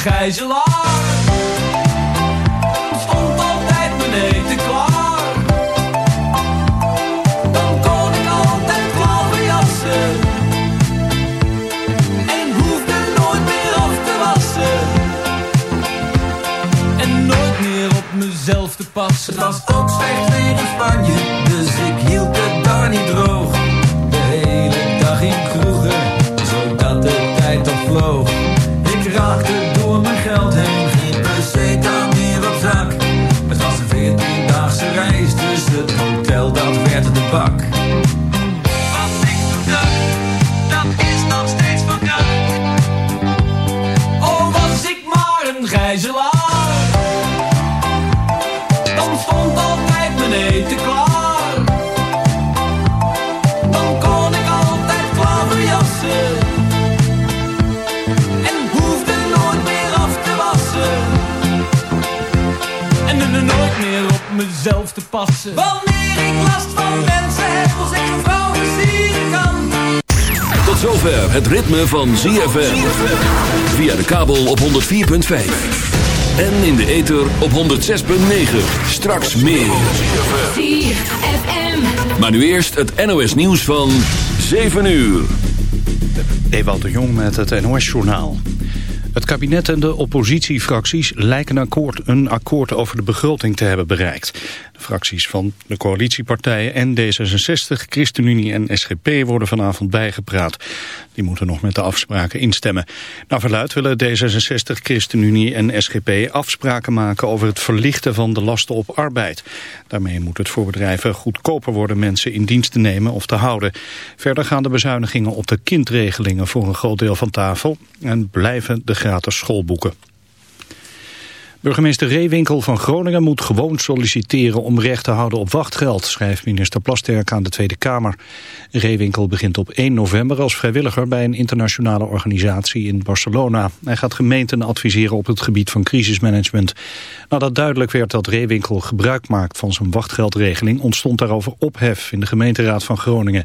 gijzelaar. Passen. Wanneer ik last van mensen heb, als ik een vrouw versieren kan. Tot zover het ritme van ZFM. Via de kabel op 104.5. En in de ether op 106.9. Straks meer. Maar nu eerst het NOS nieuws van 7 uur. Ewald de Jong met het NOS-journaal. Het kabinet en de oppositiefracties lijken akkoord, een akkoord over de begroting te hebben bereikt. Fracties van de coalitiepartijen en D66, ChristenUnie en SGP worden vanavond bijgepraat. Die moeten nog met de afspraken instemmen. Naar verluid willen D66, ChristenUnie en SGP afspraken maken over het verlichten van de lasten op arbeid. Daarmee moet het voor bedrijven goedkoper worden mensen in dienst te nemen of te houden. Verder gaan de bezuinigingen op de kindregelingen voor een groot deel van tafel en blijven de gratis schoolboeken. Burgemeester Reewinkel van Groningen moet gewoon solliciteren om recht te houden op wachtgeld, schrijft minister Plasterk aan de Tweede Kamer. Reewinkel begint op 1 november als vrijwilliger bij een internationale organisatie in Barcelona. Hij gaat gemeenten adviseren op het gebied van crisismanagement. Nadat duidelijk werd dat Reewinkel gebruik maakt van zijn wachtgeldregeling, ontstond daarover ophef in de gemeenteraad van Groningen.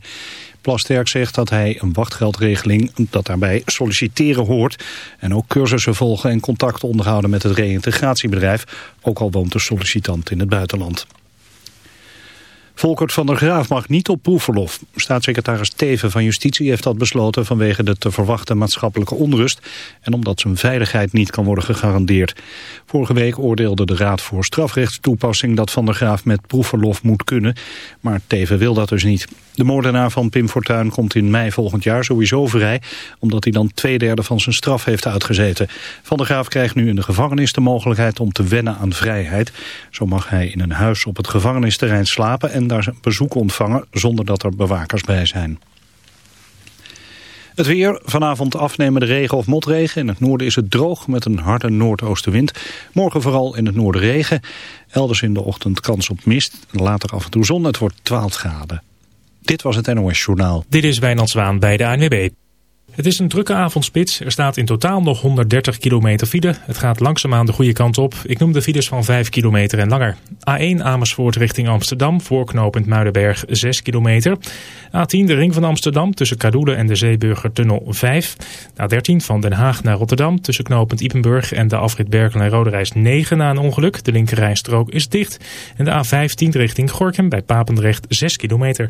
Plasterk zegt dat hij een wachtgeldregeling dat daarbij solliciteren hoort. En ook cursussen volgen en contacten onderhouden met het reïntegratiebedrijf. Ook al woont de sollicitant in het buitenland. Volkert van der Graaf mag niet op proefverlof. Staatssecretaris Teven van Justitie heeft dat besloten vanwege de te verwachten maatschappelijke onrust en omdat zijn veiligheid niet kan worden gegarandeerd. Vorige week oordeelde de Raad voor Strafrechtstoepassing dat van der Graaf met proefverlof moet kunnen, maar Teven wil dat dus niet. De moordenaar van Pim Fortuyn komt in mei volgend jaar sowieso vrij, omdat hij dan twee derde van zijn straf heeft uitgezeten. Van der Graaf krijgt nu in de gevangenis de mogelijkheid om te wennen aan vrijheid. Zo mag hij in een huis op het gevangenisterrein slapen en daar bezoek ontvangen zonder dat er bewakers bij zijn. Het weer, vanavond afnemende regen of motregen. In het noorden is het droog met een harde noordoostenwind. Morgen vooral in het noorden regen. Elders in de ochtend kans op mist. Later af en toe zon. Het wordt 12 graden. Dit was het NOS Journaal. Dit is Wijnand Zwaan bij de ANWB. Het is een drukke avondspits. Er staat in totaal nog 130 kilometer file. Het gaat langzaamaan de goede kant op. Ik noem de files van 5 kilometer en langer. A1 Amersfoort richting Amsterdam, voorknopend Muidenberg 6 kilometer. A10 de ring van Amsterdam tussen Kadoelen en de Zeeburgertunnel 5. A13 van Den Haag naar Rotterdam tussen knopend Ipenburg en de afrit Berkel en Roderijs 9 na een ongeluk. De linkerrijstrook is dicht. En de A15 richting Gorkum bij Papendrecht 6 kilometer.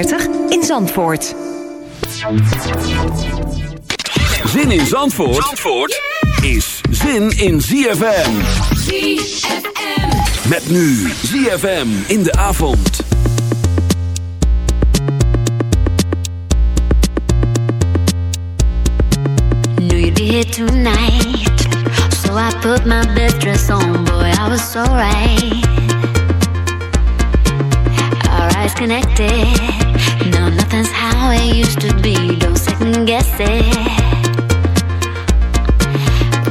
in Zandvoort. Zin in Zandvoort, Zandvoort is zin in ZFM. ZFM. Met nu ZFM in de avond. Knew you'd be here tonight. So I put my best dress on, boy, I was so right. Our eyes connected. How it used to be. Don't second guess it.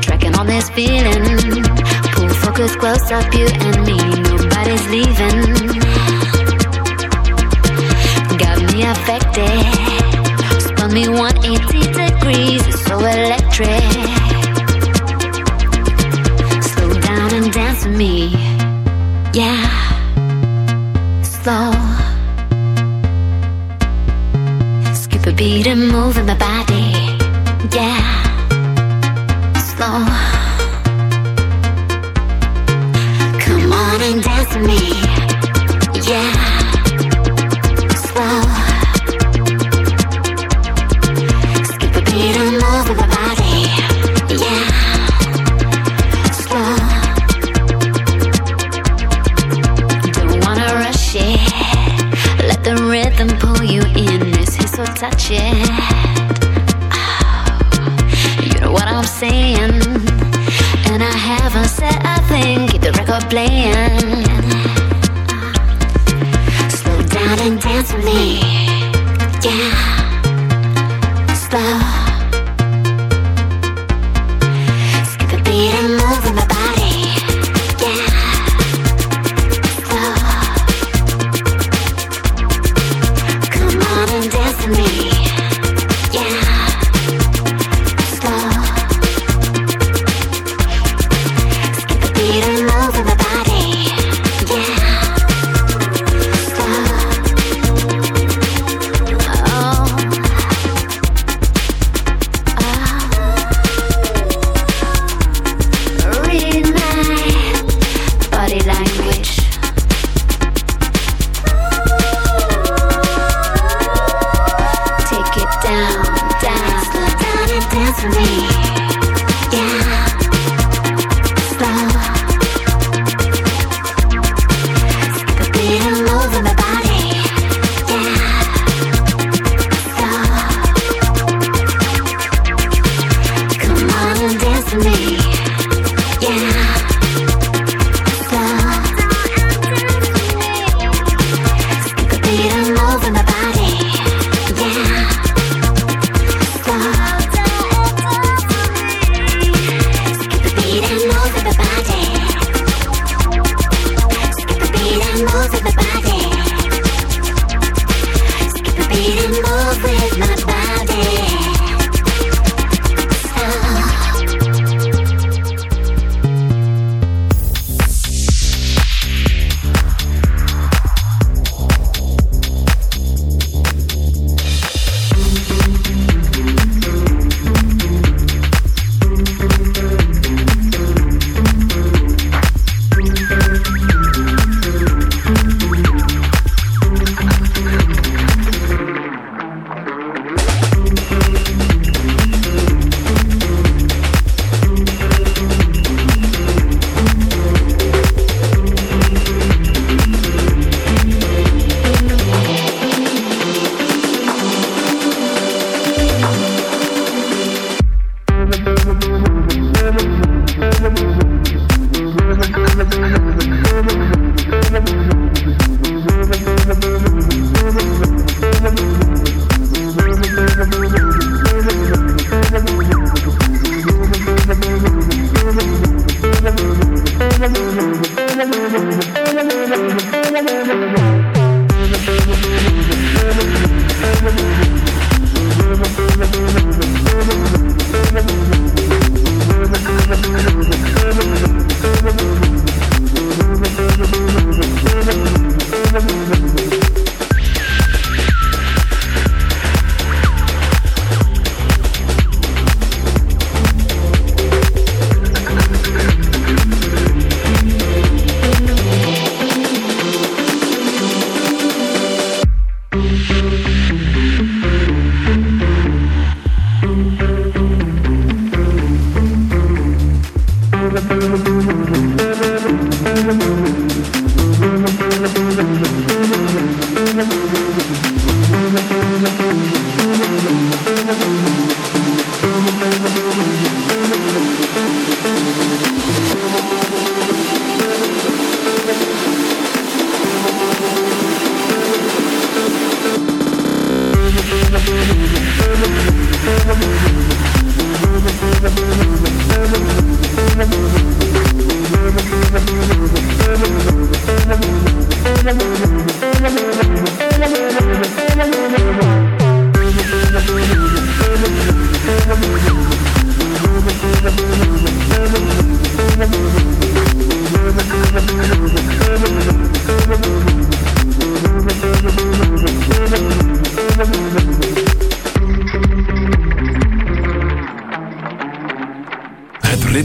Tracking on this feeling. Pull focus close up, you and me. Nobody's leaving. Got me affected. Spun me 180 degrees. It's so electric. the back.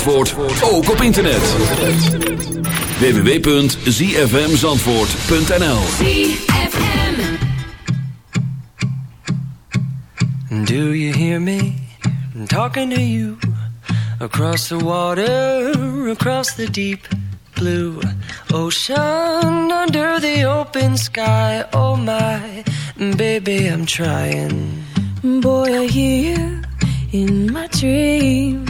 Zandvoort, ook op internet. www.zfmzandvoort.nl Do you hear me I'm talking to you across the water, across the deep blue ocean, under the open sky? Oh my, baby, I'm trying. Boy, I hear you in my dreams.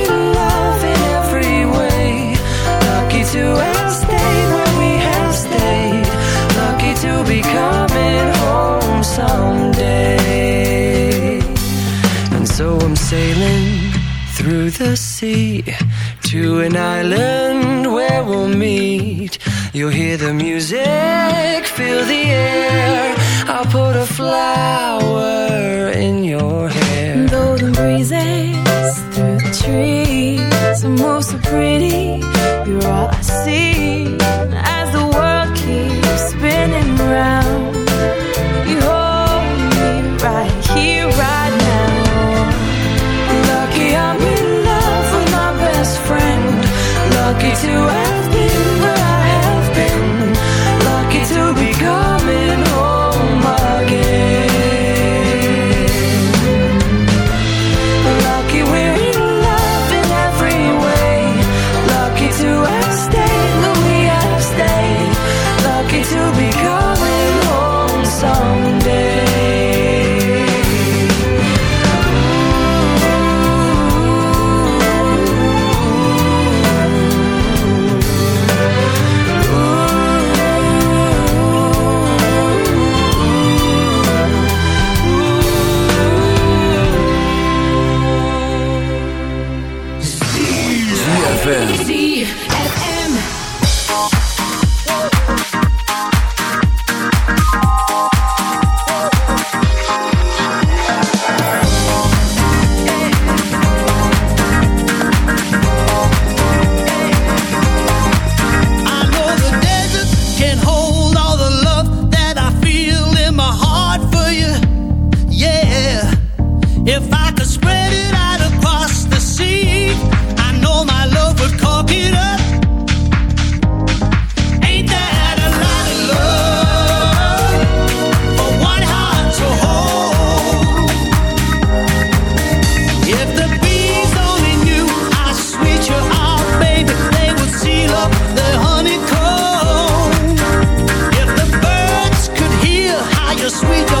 sailing through the sea to an island where we'll meet. You'll hear the music, feel the air. I'll put a flower in your hair. Though the breezes through the trees, the most so pretty. You're all I see. I you're sweet.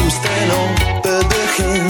Toekomst en op het begin